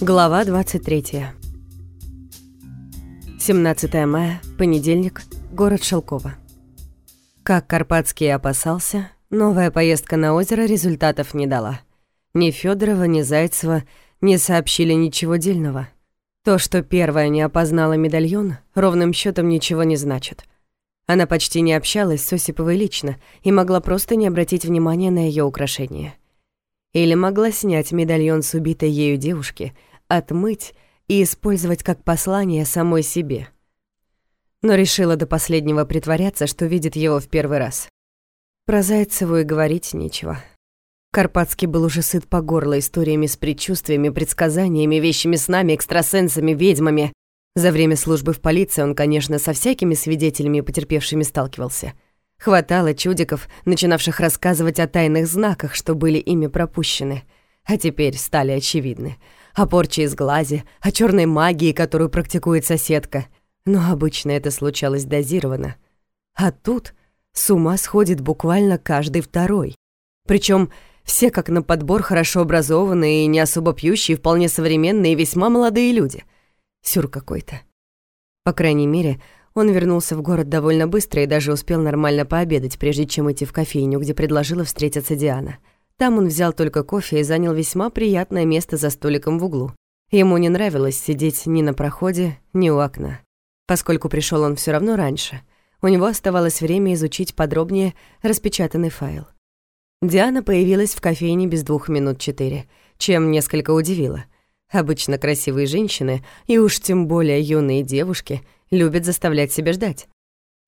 Глава 23. 17 мая, понедельник, город Шелково. Как Карпатский опасался, новая поездка на озеро результатов не дала. Ни Федорова, ни Зайцева не сообщили ничего дельного. То, что первая не опознала медальон, ровным счетом ничего не значит. Она почти не общалась с Осиповой лично и могла просто не обратить внимания на ее украшение — или могла снять медальон с убитой ею девушки, отмыть и использовать как послание самой себе. Но решила до последнего притворяться, что видит его в первый раз. Про Зайцеву и говорить нечего. Карпатский был уже сыт по горло историями с предчувствиями, предсказаниями, вещими снами, экстрасенсами, ведьмами. За время службы в полиции он, конечно, со всякими свидетелями и потерпевшими сталкивался — Хватало чудиков, начинавших рассказывать о тайных знаках, что были ими пропущены, а теперь стали очевидны. О порче из глази, о черной магии, которую практикует соседка. Но обычно это случалось дозированно. А тут с ума сходит буквально каждый второй. Причем все как на подбор хорошо образованные и не особо пьющие, вполне современные и весьма молодые люди. Сюр какой-то. По крайней мере, он вернулся в город довольно быстро и даже успел нормально пообедать, прежде чем идти в кофейню, где предложила встретиться Диана. Там он взял только кофе и занял весьма приятное место за столиком в углу. Ему не нравилось сидеть ни на проходе, ни у окна. Поскольку пришел он все равно раньше, у него оставалось время изучить подробнее распечатанный файл. Диана появилась в кофейне без двух минут четыре, чем несколько удивила. Обычно красивые женщины, и уж тем более юные девушки — любит заставлять себя ждать.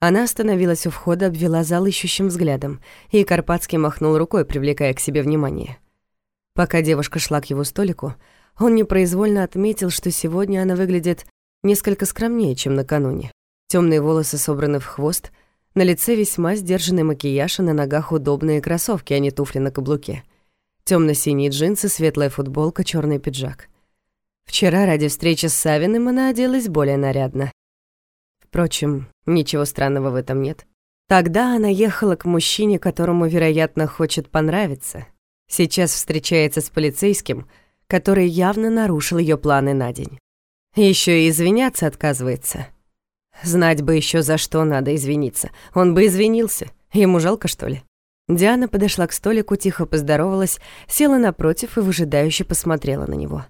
Она остановилась у входа, обвела зал ищущим взглядом, и Карпатский махнул рукой, привлекая к себе внимание. Пока девушка шла к его столику, он непроизвольно отметил, что сегодня она выглядит несколько скромнее, чем накануне. Темные волосы собраны в хвост, на лице весьма сдержанный макияж, а на ногах удобные кроссовки, а не туфли на каблуке. темно синие джинсы, светлая футболка, черный пиджак. Вчера ради встречи с Савиным она оделась более нарядно. Впрочем, ничего странного в этом нет. Тогда она ехала к мужчине, которому, вероятно, хочет понравиться. Сейчас встречается с полицейским, который явно нарушил ее планы на день. Еще и извиняться отказывается. Знать бы еще за что надо извиниться. Он бы извинился. Ему жалко, что ли? Диана подошла к столику, тихо поздоровалась, села напротив и выжидающе посмотрела на него.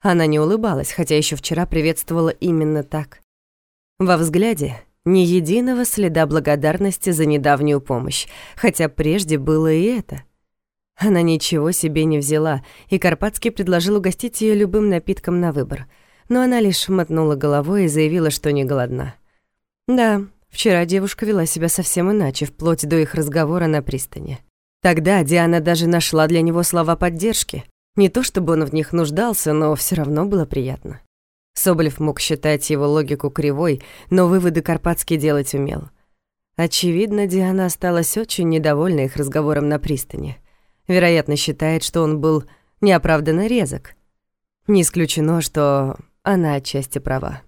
Она не улыбалась, хотя еще вчера приветствовала именно так. Во взгляде ни единого следа благодарности за недавнюю помощь, хотя прежде было и это. Она ничего себе не взяла, и Карпатский предложил угостить ее любым напитком на выбор, но она лишь мотнула головой и заявила, что не голодна. Да, вчера девушка вела себя совсем иначе, вплоть до их разговора на пристани. Тогда Диана даже нашла для него слова поддержки. Не то чтобы он в них нуждался, но все равно было приятно. Соболев мог считать его логику кривой, но выводы Карпатский делать умел. Очевидно, Диана осталась очень недовольна их разговором на пристани. Вероятно, считает, что он был неоправданно резок. Не исключено, что она отчасти права.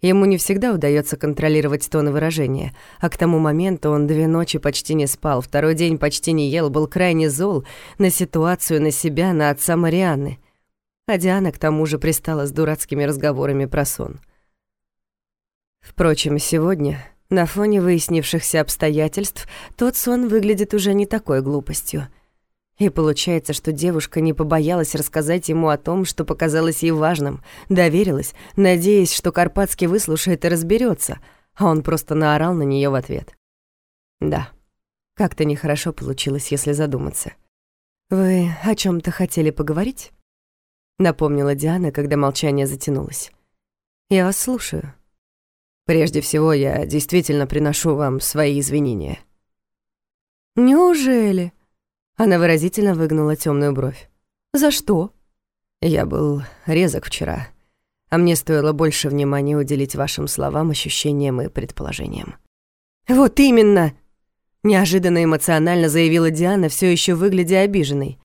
Ему не всегда удается контролировать тон выражения, а к тому моменту он две ночи почти не спал, второй день почти не ел, был крайне зол на ситуацию, на себя, на отца Марианны — а Диана к тому же пристала с дурацкими разговорами про сон. Впрочем, сегодня, на фоне выяснившихся обстоятельств, тот сон выглядит уже не такой глупостью. И получается, что девушка не побоялась рассказать ему о том, что показалось ей важным, доверилась, надеясь, что Карпатский выслушает и разберется, а он просто наорал на нее в ответ. Да, как-то нехорошо получилось, если задуматься. «Вы о чем то хотели поговорить?» Напомнила Диана, когда молчание затянулось. Я вас слушаю. Прежде всего, я действительно приношу вам свои извинения. Неужели? Она выразительно выгнула темную бровь. За что? Я был резок вчера, а мне стоило больше внимания уделить вашим словам, ощущениям и предположениям. Вот именно! Неожиданно эмоционально заявила Диана, все еще выглядя обиженной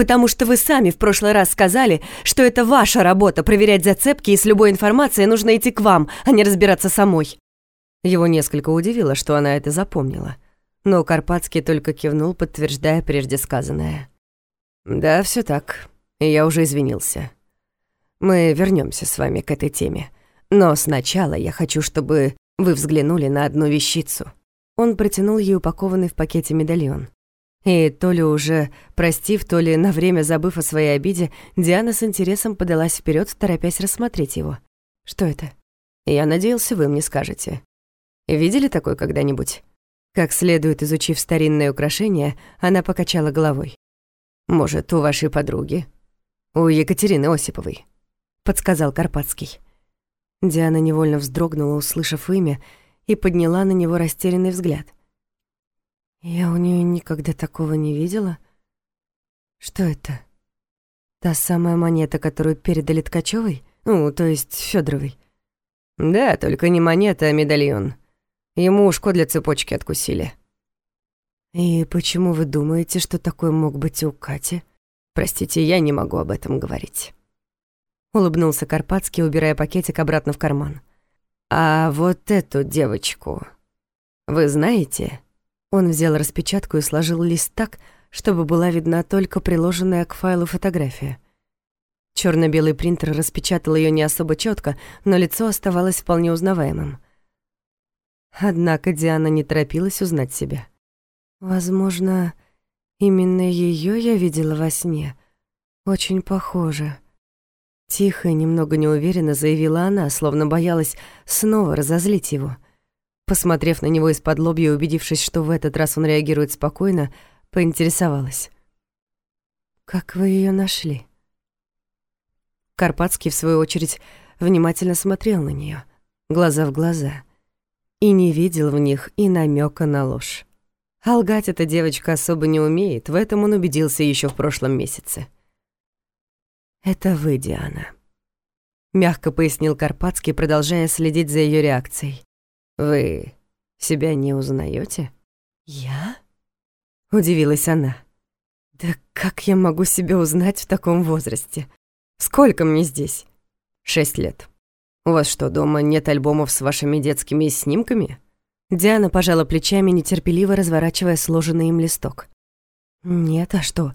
потому что вы сами в прошлый раз сказали, что это ваша работа проверять зацепки, и с любой информацией нужно идти к вам, а не разбираться самой». Его несколько удивило, что она это запомнила. Но Карпатский только кивнул, подтверждая прежде сказанное. «Да, все так. Я уже извинился. Мы вернемся с вами к этой теме. Но сначала я хочу, чтобы вы взглянули на одну вещицу». Он протянул ей упакованный в пакете медальон. И то ли уже простив, то ли на время забыв о своей обиде, Диана с интересом подалась вперед, торопясь рассмотреть его. «Что это?» «Я надеялся, вы мне скажете. Видели такой когда-нибудь?» Как следует изучив старинное украшение, она покачала головой. «Может, у вашей подруги?» «У Екатерины Осиповой», — подсказал Карпатский. Диана невольно вздрогнула, услышав имя, и подняла на него растерянный взгляд. «Я у нее никогда такого не видела. Что это? Та самая монета, которую передали Ткачевой? Ну, то есть Федоровой. «Да, только не монета, а медальон. Ему ушко для цепочки откусили». «И почему вы думаете, что такой мог быть у Кати?» «Простите, я не могу об этом говорить». Улыбнулся Карпатский, убирая пакетик обратно в карман. «А вот эту девочку вы знаете?» Он взял распечатку и сложил лист так, чтобы была видна только приложенная к файлу фотография. черно белый принтер распечатал ее не особо четко, но лицо оставалось вполне узнаваемым. Однако Диана не торопилась узнать себя. Возможно, именно ее я видела во сне. Очень похоже. Тихо и немного неуверенно заявила она, словно боялась снова разозлить его. Посмотрев на него из-под лобья и убедившись, что в этот раз он реагирует спокойно, поинтересовалась. «Как вы ее нашли?» Карпатский, в свою очередь, внимательно смотрел на нее, глаза в глаза, и не видел в них и намека на ложь. А лгать эта девочка особо не умеет, в этом он убедился еще в прошлом месяце. «Это вы, Диана», — мягко пояснил Карпатский, продолжая следить за ее реакцией. «Вы себя не узнаете? «Я?» — удивилась она. «Да как я могу себя узнать в таком возрасте? Сколько мне здесь?» «Шесть лет. У вас что, дома нет альбомов с вашими детскими снимками?» Диана пожала плечами, нетерпеливо разворачивая сложенный им листок. «Нет, а что?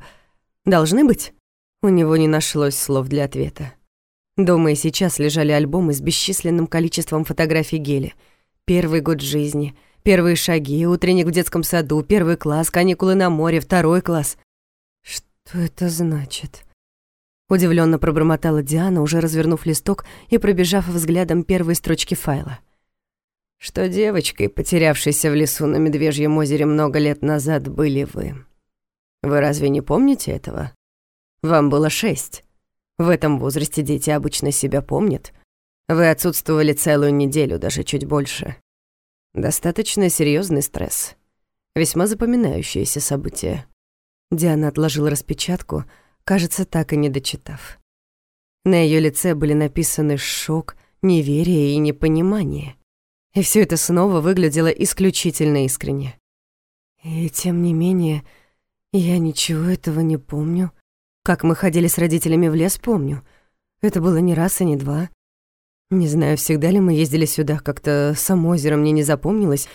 Должны быть?» У него не нашлось слов для ответа. Дома и сейчас лежали альбомы с бесчисленным количеством фотографий Гели. Первый год жизни, первые шаги, утренник в детском саду, первый класс, каникулы на море, второй класс. «Что это значит?» Удивленно пробормотала Диана, уже развернув листок и пробежав взглядом первые строчки файла что девочкой, потерявшейся в лесу на Медвежьем озере много лет назад, были вы. Вы разве не помните этого? Вам было шесть. В этом возрасте дети обычно себя помнят. Вы отсутствовали целую неделю, даже чуть больше. Достаточно серьезный стресс. Весьма запоминающееся событие. Диана отложила распечатку, кажется, так и не дочитав. На ее лице были написаны шок, неверие и непонимание. И все это снова выглядело исключительно искренне. И тем не менее, я ничего этого не помню. Как мы ходили с родителями в лес, помню. Это было не раз и не два. Не знаю, всегда ли мы ездили сюда, как-то само озеро мне не запомнилось,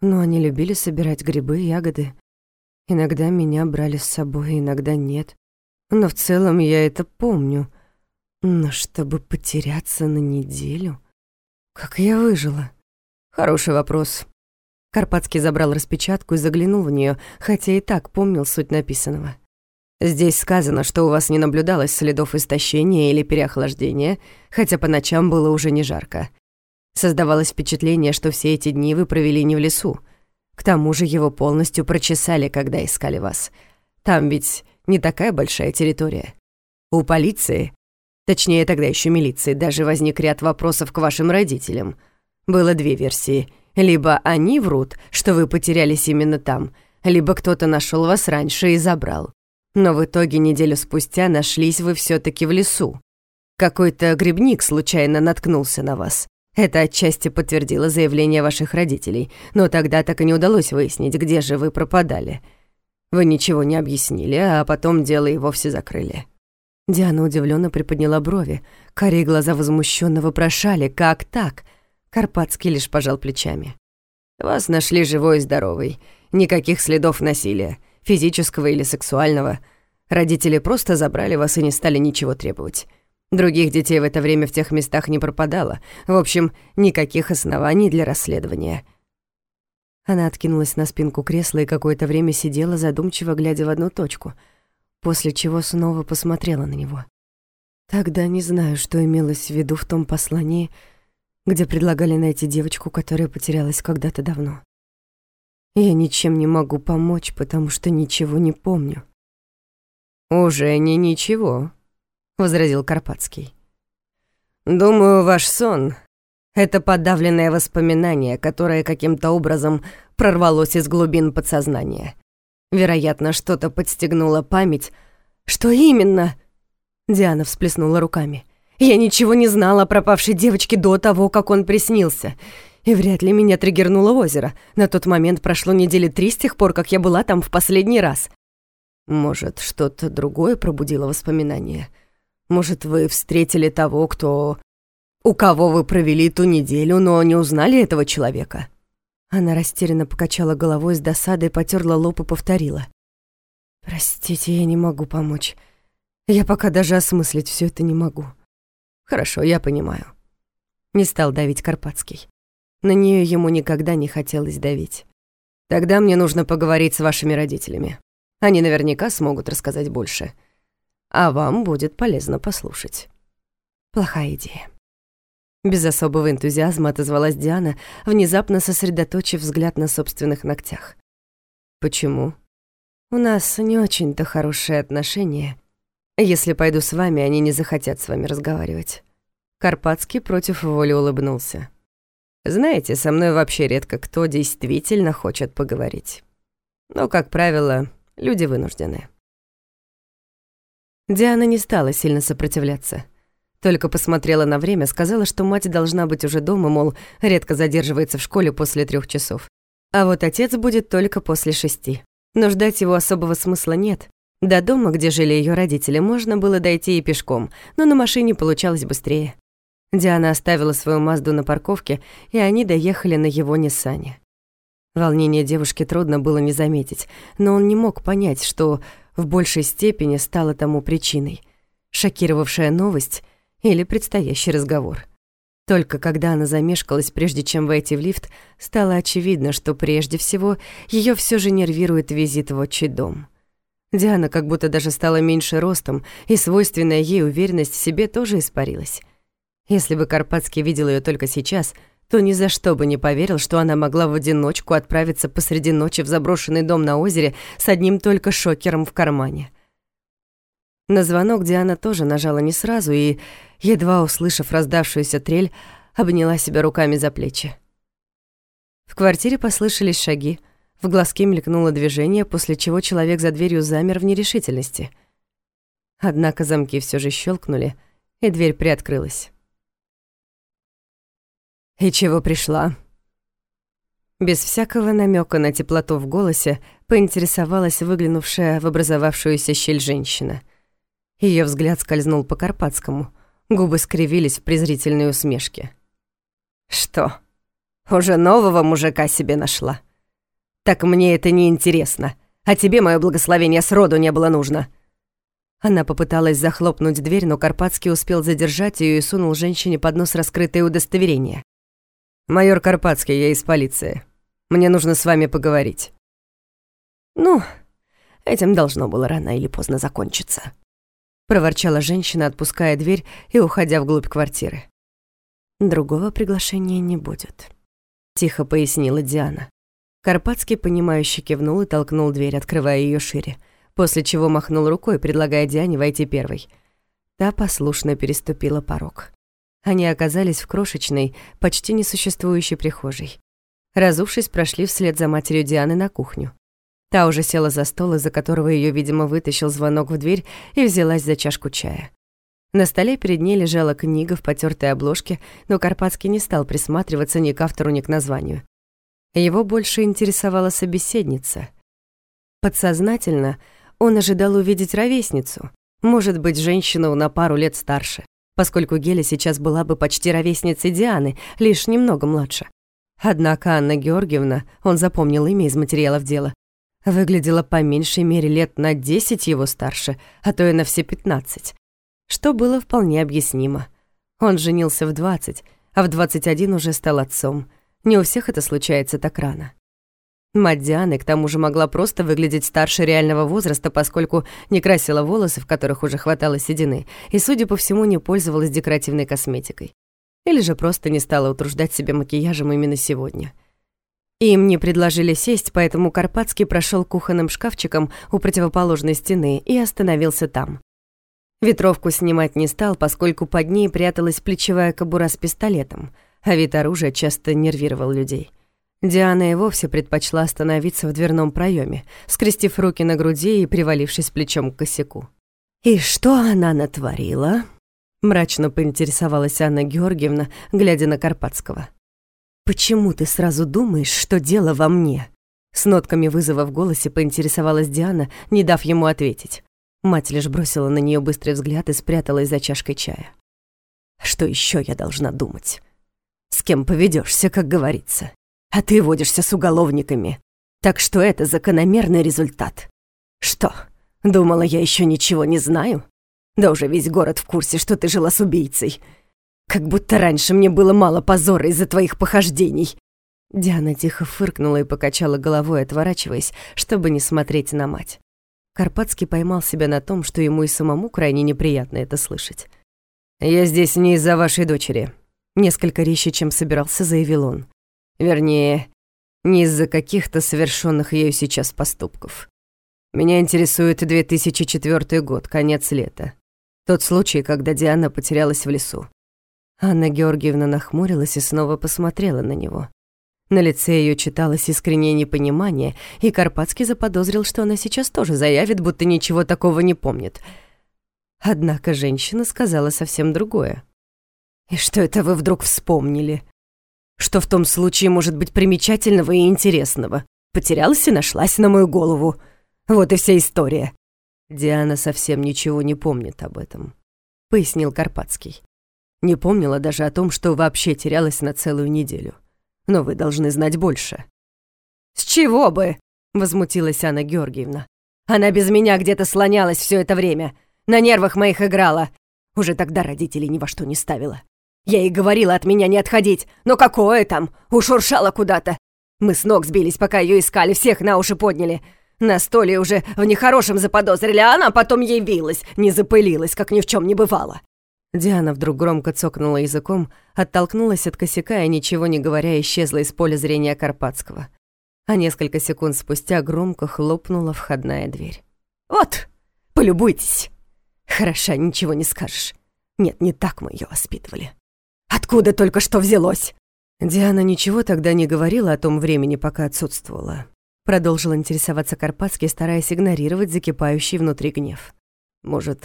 но они любили собирать грибы, ягоды. Иногда меня брали с собой, иногда нет. Но в целом я это помню. Но чтобы потеряться на неделю... Как я выжила? Хороший вопрос. Карпатский забрал распечатку и заглянул в нее, хотя и так помнил суть написанного. Здесь сказано, что у вас не наблюдалось следов истощения или переохлаждения, хотя по ночам было уже не жарко. Создавалось впечатление, что все эти дни вы провели не в лесу. К тому же его полностью прочесали, когда искали вас. Там ведь не такая большая территория. У полиции, точнее тогда еще милиции, даже возник ряд вопросов к вашим родителям — было две версии. Либо они врут, что вы потерялись именно там, либо кто-то нашел вас раньше и забрал. Но в итоге неделю спустя нашлись вы все таки в лесу. Какой-то грибник случайно наткнулся на вас. Это отчасти подтвердило заявление ваших родителей, но тогда так и не удалось выяснить, где же вы пропадали. Вы ничего не объяснили, а потом дело и вовсе закрыли. Диана удивленно приподняла брови. Карие глаза возмущенно вопрошали, как так? Карпатский лишь пожал плечами. «Вас нашли живой и здоровый. Никаких следов насилия, физического или сексуального. Родители просто забрали вас и не стали ничего требовать. Других детей в это время в тех местах не пропадало. В общем, никаких оснований для расследования. Она откинулась на спинку кресла и какое-то время сидела, задумчиво глядя в одну точку, после чего снова посмотрела на него. Тогда не знаю, что имелось в виду в том послании, где предлагали найти девочку, которая потерялась когда-то давно. Я ничем не могу помочь, потому что ничего не помню. «Уже не ничего», — возразил Карпатский. «Думаю, ваш сон — это подавленное воспоминание, которое каким-то образом прорвалось из глубин подсознания. Вероятно, что-то подстегнуло память. Что именно?» Диана всплеснула руками. «Я ничего не знала о пропавшей девочке до того, как он приснился. И вряд ли меня триггернуло озеро. На тот момент прошло недели три с тех пор, как я была там в последний раз. Может, что-то другое пробудило воспоминания? Может, вы встретили того, кто... У кого вы провели ту неделю, но не узнали этого человека?» Она растерянно покачала головой с досадой, потерла лоб и повторила. «Простите, я не могу помочь. Я пока даже осмыслить все это не могу». «Хорошо, я понимаю». Не стал давить Карпатский. На нее ему никогда не хотелось давить. «Тогда мне нужно поговорить с вашими родителями. Они наверняка смогут рассказать больше. А вам будет полезно послушать. Плохая идея. Без особого энтузиазма отозвалась Диана, внезапно сосредоточив взгляд на собственных ногтях. «Почему?» «У нас не очень-то хорошие отношения. Если пойду с вами, они не захотят с вами разговаривать». Карпатский против воли улыбнулся. «Знаете, со мной вообще редко кто действительно хочет поговорить. Но, как правило, Люди вынуждены. Диана не стала сильно сопротивляться. Только посмотрела на время, сказала, что мать должна быть уже дома, мол, редко задерживается в школе после трех часов. А вот отец будет только после шести. Но ждать его особого смысла нет. До дома, где жили ее родители, можно было дойти и пешком, но на машине получалось быстрее. Диана оставила свою Мазду на парковке, и они доехали на его Ниссане. Волнение девушки трудно было не заметить, но он не мог понять, что в большей степени стало тому причиной. Шокировавшая новость или предстоящий разговор. Только когда она замешкалась, прежде чем войти в лифт, стало очевидно, что прежде всего ее все же нервирует визит в отчий дом. Диана как будто даже стала меньше ростом, и свойственная ей уверенность в себе тоже испарилась. Если бы Карпатский видел ее только сейчас — то ни за что бы не поверил, что она могла в одиночку отправиться посреди ночи в заброшенный дом на озере с одним только шокером в кармане. На звонок Диана тоже нажала не сразу и, едва услышав раздавшуюся трель, обняла себя руками за плечи. В квартире послышались шаги, в глазке мелькнуло движение, после чего человек за дверью замер в нерешительности. Однако замки все же щелкнули, и дверь приоткрылась. «И чего пришла?» Без всякого намека на теплоту в голосе поинтересовалась выглянувшая в образовавшуюся щель женщина. Ее взгляд скользнул по Карпатскому, губы скривились в презрительной усмешке. «Что, уже нового мужика себе нашла? Так мне это не интересно, а тебе мое благословение сроду не было нужно». Она попыталась захлопнуть дверь, но Карпатский успел задержать ее и сунул женщине под нос раскрытое удостоверение. «Майор Карпатский, я из полиции. Мне нужно с вами поговорить». «Ну, этим должно было рано или поздно закончиться», — проворчала женщина, отпуская дверь и уходя вглубь квартиры. «Другого приглашения не будет», — тихо пояснила Диана. Карпатский, понимающе кивнул и толкнул дверь, открывая ее шире, после чего махнул рукой, предлагая Диане войти первой. Та послушно переступила порог. Они оказались в крошечной, почти несуществующей прихожей. Разувшись, прошли вслед за матерью Дианы на кухню. Та уже села за стол, из-за которого ее, видимо, вытащил звонок в дверь и взялась за чашку чая. На столе перед ней лежала книга в потертой обложке, но Карпатский не стал присматриваться ни к автору, ни к названию. Его больше интересовала собеседница. Подсознательно он ожидал увидеть ровесницу, может быть, женщину на пару лет старше поскольку Геля сейчас была бы почти ровесницей Дианы, лишь немного младше. Однако Анна Георгиевна, он запомнил имя из материалов дела, выглядела по меньшей мере лет на 10 его старше, а то и на все 15, что было вполне объяснимо. Он женился в 20, а в 21 уже стал отцом. Не у всех это случается так рано. Мать Дианы к тому же могла просто выглядеть старше реального возраста, поскольку не красила волосы, в которых уже хватало седины, и, судя по всему, не пользовалась декоративной косметикой. Или же просто не стала утруждать себя макияжем именно сегодня. Им не предложили сесть, поэтому Карпатский прошел кухонным шкафчиком у противоположной стены и остановился там. Ветровку снимать не стал, поскольку под ней пряталась плечевая кобура с пистолетом, а вид оружия часто нервировал людей. Диана и вовсе предпочла остановиться в дверном проеме, скрестив руки на груди и привалившись плечом к косяку. «И что она натворила?» Мрачно поинтересовалась Анна Георгиевна, глядя на Карпатского. «Почему ты сразу думаешь, что дело во мне?» С нотками вызова в голосе поинтересовалась Диана, не дав ему ответить. Мать лишь бросила на нее быстрый взгляд и спряталась за чашкой чая. «Что еще я должна думать? С кем поведешься, как говорится?» А ты водишься с уголовниками. Так что это закономерный результат. Что, думала, я еще ничего не знаю? Да уже весь город в курсе, что ты жила с убийцей. Как будто раньше мне было мало позора из-за твоих похождений. Диана тихо фыркнула и покачала головой, отворачиваясь, чтобы не смотреть на мать. Карпатский поймал себя на том, что ему и самому крайне неприятно это слышать. «Я здесь не из-за вашей дочери», — несколько резче, чем собирался, заявил он. Вернее, не из-за каких-то совершенных ею сейчас поступков. Меня интересует 2004 год, конец лета. Тот случай, когда Диана потерялась в лесу. Анна Георгиевна нахмурилась и снова посмотрела на него. На лице ее читалось искреннее непонимание, и Карпатский заподозрил, что она сейчас тоже заявит, будто ничего такого не помнит. Однако женщина сказала совсем другое. «И что это вы вдруг вспомнили?» Что в том случае может быть примечательного и интересного? Потерялась и нашлась на мою голову. Вот и вся история. Диана совсем ничего не помнит об этом, пояснил Карпатский. Не помнила даже о том, что вообще терялась на целую неделю. Но вы должны знать больше. С чего бы? возмутилась Анна Георгиевна. Она без меня где-то слонялась все это время, на нервах моих играла. Уже тогда родителей ни во что не ставила. Я ей говорила от меня не отходить, но какое там, ушуршала куда-то. Мы с ног сбились, пока ее искали, всех на уши подняли. На столе уже в нехорошем заподозрили, а она потом явилась, не запылилась, как ни в чем не бывало. Диана вдруг громко цокнула языком, оттолкнулась от косяка и, ничего не говоря, исчезла из поля зрения Карпатского. А несколько секунд спустя громко хлопнула входная дверь. «Вот, полюбуйтесь!» «Хороша, ничего не скажешь. Нет, не так мы ее воспитывали». Откуда только что взялось?» Диана ничего тогда не говорила о том времени, пока отсутствовала. Продолжил интересоваться Карпатский, стараясь игнорировать закипающий внутри гнев. «Может,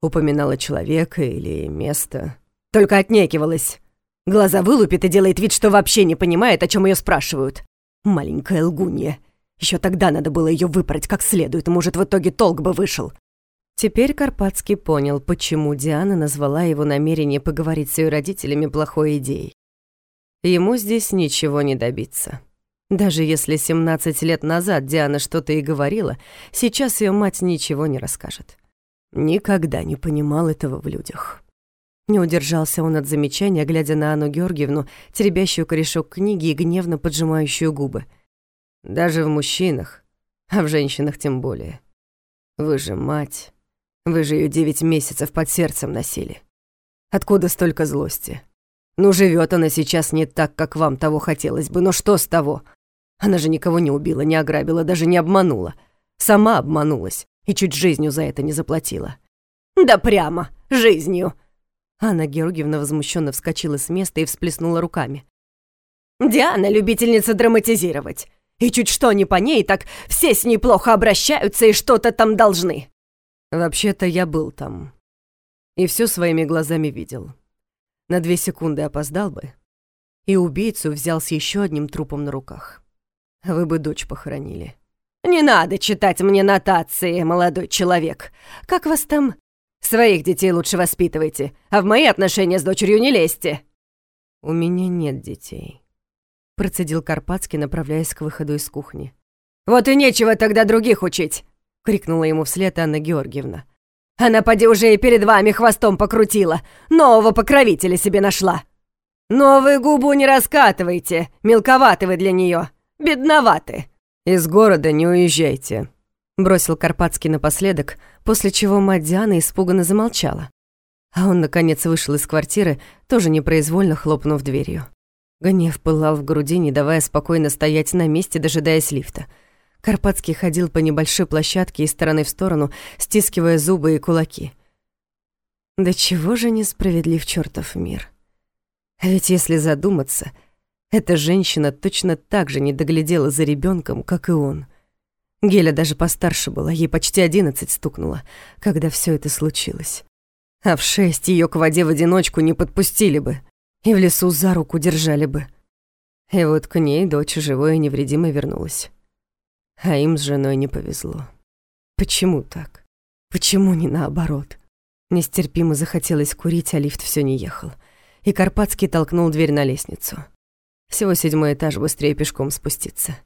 упоминала человека или место?» «Только отнекивалась. Глаза вылупит и делает вид, что вообще не понимает, о чем ее спрашивают. Маленькая лгунья. Еще тогда надо было ее выпороть как следует, может, в итоге толк бы вышел. Теперь Карпатский понял, почему Диана назвала его намерение поговорить с ее родителями плохой идеей. Ему здесь ничего не добиться. Даже если 17 лет назад Диана что-то и говорила, сейчас ее мать ничего не расскажет. Никогда не понимал этого в людях. Не удержался он от замечания, глядя на Анну Георгиевну, теребящую корешок книги и гневно поджимающую губы. Даже в мужчинах, а в женщинах тем более. Вы же мать. Вы же ее девять месяцев под сердцем носили. Откуда столько злости? Ну, живет она сейчас не так, как вам того хотелось бы, но что с того? Она же никого не убила, не ограбила, даже не обманула. Сама обманулась и чуть жизнью за это не заплатила. Да прямо, жизнью. Анна Георгиевна возмущенно вскочила с места и всплеснула руками. Диана любительница драматизировать. И чуть что не по ней, так все с ней плохо обращаются и что-то там должны. Вообще-то я был там. И все своими глазами видел. На две секунды опоздал бы. И убийцу взял с еще одним трупом на руках. Вы бы дочь похоронили. «Не надо читать мне нотации, молодой человек. Как вас там? Своих детей лучше воспитывайте, а в мои отношения с дочерью не лезьте». «У меня нет детей», — процедил Карпатский, направляясь к выходу из кухни. «Вот и нечего тогда других учить!» — крикнула ему вслед Анна Георгиевна. «Она поди уже и перед вами хвостом покрутила, нового покровителя себе нашла. Новую губу не раскатывайте, мелковаты вы для нее, бедноваты!» «Из города не уезжайте», — бросил Карпатский напоследок, после чего мать Дианы испуганно замолчала. А он, наконец, вышел из квартиры, тоже непроизвольно хлопнув дверью. Гнев пылал в груди, не давая спокойно стоять на месте, дожидаясь лифта. Карпатский ходил по небольшой площадке из стороны в сторону, стискивая зубы и кулаки. Да чего же несправедлив чертов мир? А ведь если задуматься, эта женщина точно так же не доглядела за ребенком, как и он. Геля даже постарше была, ей почти одиннадцать стукнуло, когда все это случилось. А в шесть ее к воде в одиночку не подпустили бы и в лесу за руку держали бы. И вот к ней дочь живой и невредимой вернулась. А им с женой не повезло. Почему так? Почему не наоборот? Нестерпимо захотелось курить, а лифт все не ехал. И Карпатский толкнул дверь на лестницу. Всего седьмой этаж, быстрее пешком спуститься.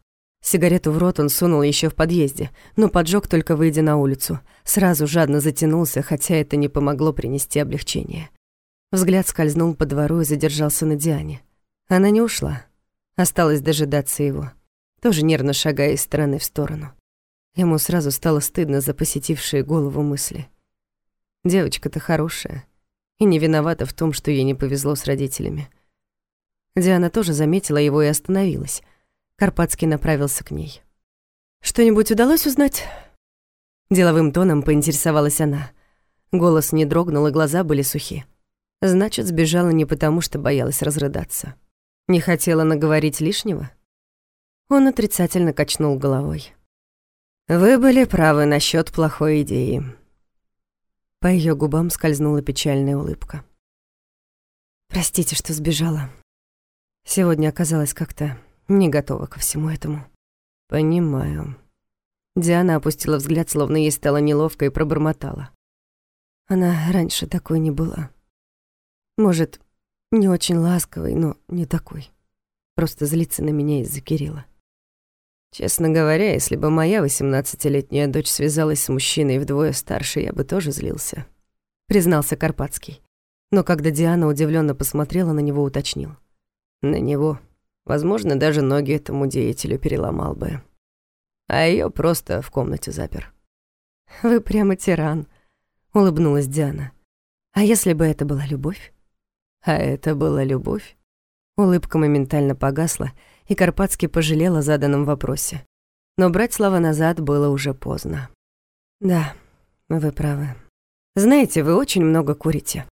Сигарету в рот он сунул еще в подъезде, но поджег только выйдя на улицу. Сразу жадно затянулся, хотя это не помогло принести облегчение. Взгляд скользнул по двору и задержался на Диане. Она не ушла. Осталось дожидаться его, тоже нервно шагая из стороны в сторону. Ему сразу стало стыдно за посетившие голову мысли. Девочка-то хорошая и не виновата в том, что ей не повезло с родителями. Диана тоже заметила его и остановилась. Карпатский направился к ней. «Что-нибудь удалось узнать?» Деловым тоном поинтересовалась она. Голос не дрогнул, и глаза были сухи. Значит, сбежала не потому, что боялась разрыдаться. Не хотела наговорить лишнего? Он отрицательно качнул головой. «Вы были правы насчет плохой идеи». По ее губам скользнула печальная улыбка. «Простите, что сбежала. Сегодня оказалась как-то не готова ко всему этому». «Понимаю». Диана опустила взгляд, словно ей стало неловко, и пробормотала. Она раньше такой не была. Может, не очень ласковый, но не такой. Просто злится на меня из-за Кирилла. Честно говоря, если бы моя восемнадцатилетняя дочь связалась с мужчиной вдвое старше, я бы тоже злился. Признался Карпатский. Но когда Диана удивленно посмотрела на него, уточнил. На него. Возможно, даже ноги этому деятелю переломал бы. А ее просто в комнате запер. «Вы прямо тиран», — улыбнулась Диана. «А если бы это была любовь?» А это была любовь? Улыбка моментально погасла, и Карпатский пожалел о заданном вопросе. Но брать слова назад было уже поздно. «Да, вы правы. Знаете, вы очень много курите».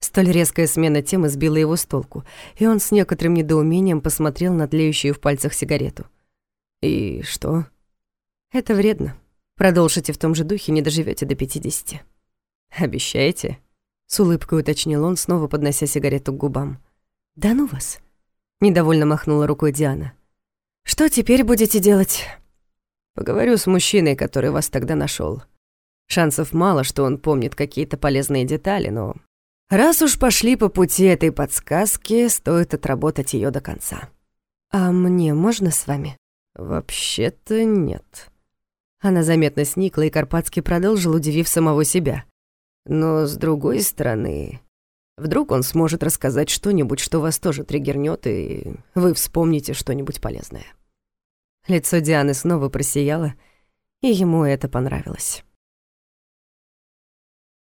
Столь резкая смена темы сбила его с толку, и он с некоторым недоумением посмотрел на тлеющую в пальцах сигарету. «И что?» «Это вредно. Продолжите в том же духе, не доживете до пятидесяти». «Обещаете?» С улыбкой уточнил он, снова поднося сигарету к губам. «Да ну вас!» Недовольно махнула рукой Диана. «Что теперь будете делать?» «Поговорю с мужчиной, который вас тогда нашел. Шансов мало, что он помнит какие-то полезные детали, но... Раз уж пошли по пути этой подсказки, стоит отработать ее до конца». «А мне можно с вами?» «Вообще-то нет». Она заметно сникла, и Карпатский продолжил, удивив самого себя. Но с другой стороны, вдруг он сможет рассказать что-нибудь, что вас тоже триггернет, и вы вспомните что-нибудь полезное. Лицо Дианы снова просияло, и ему это понравилось.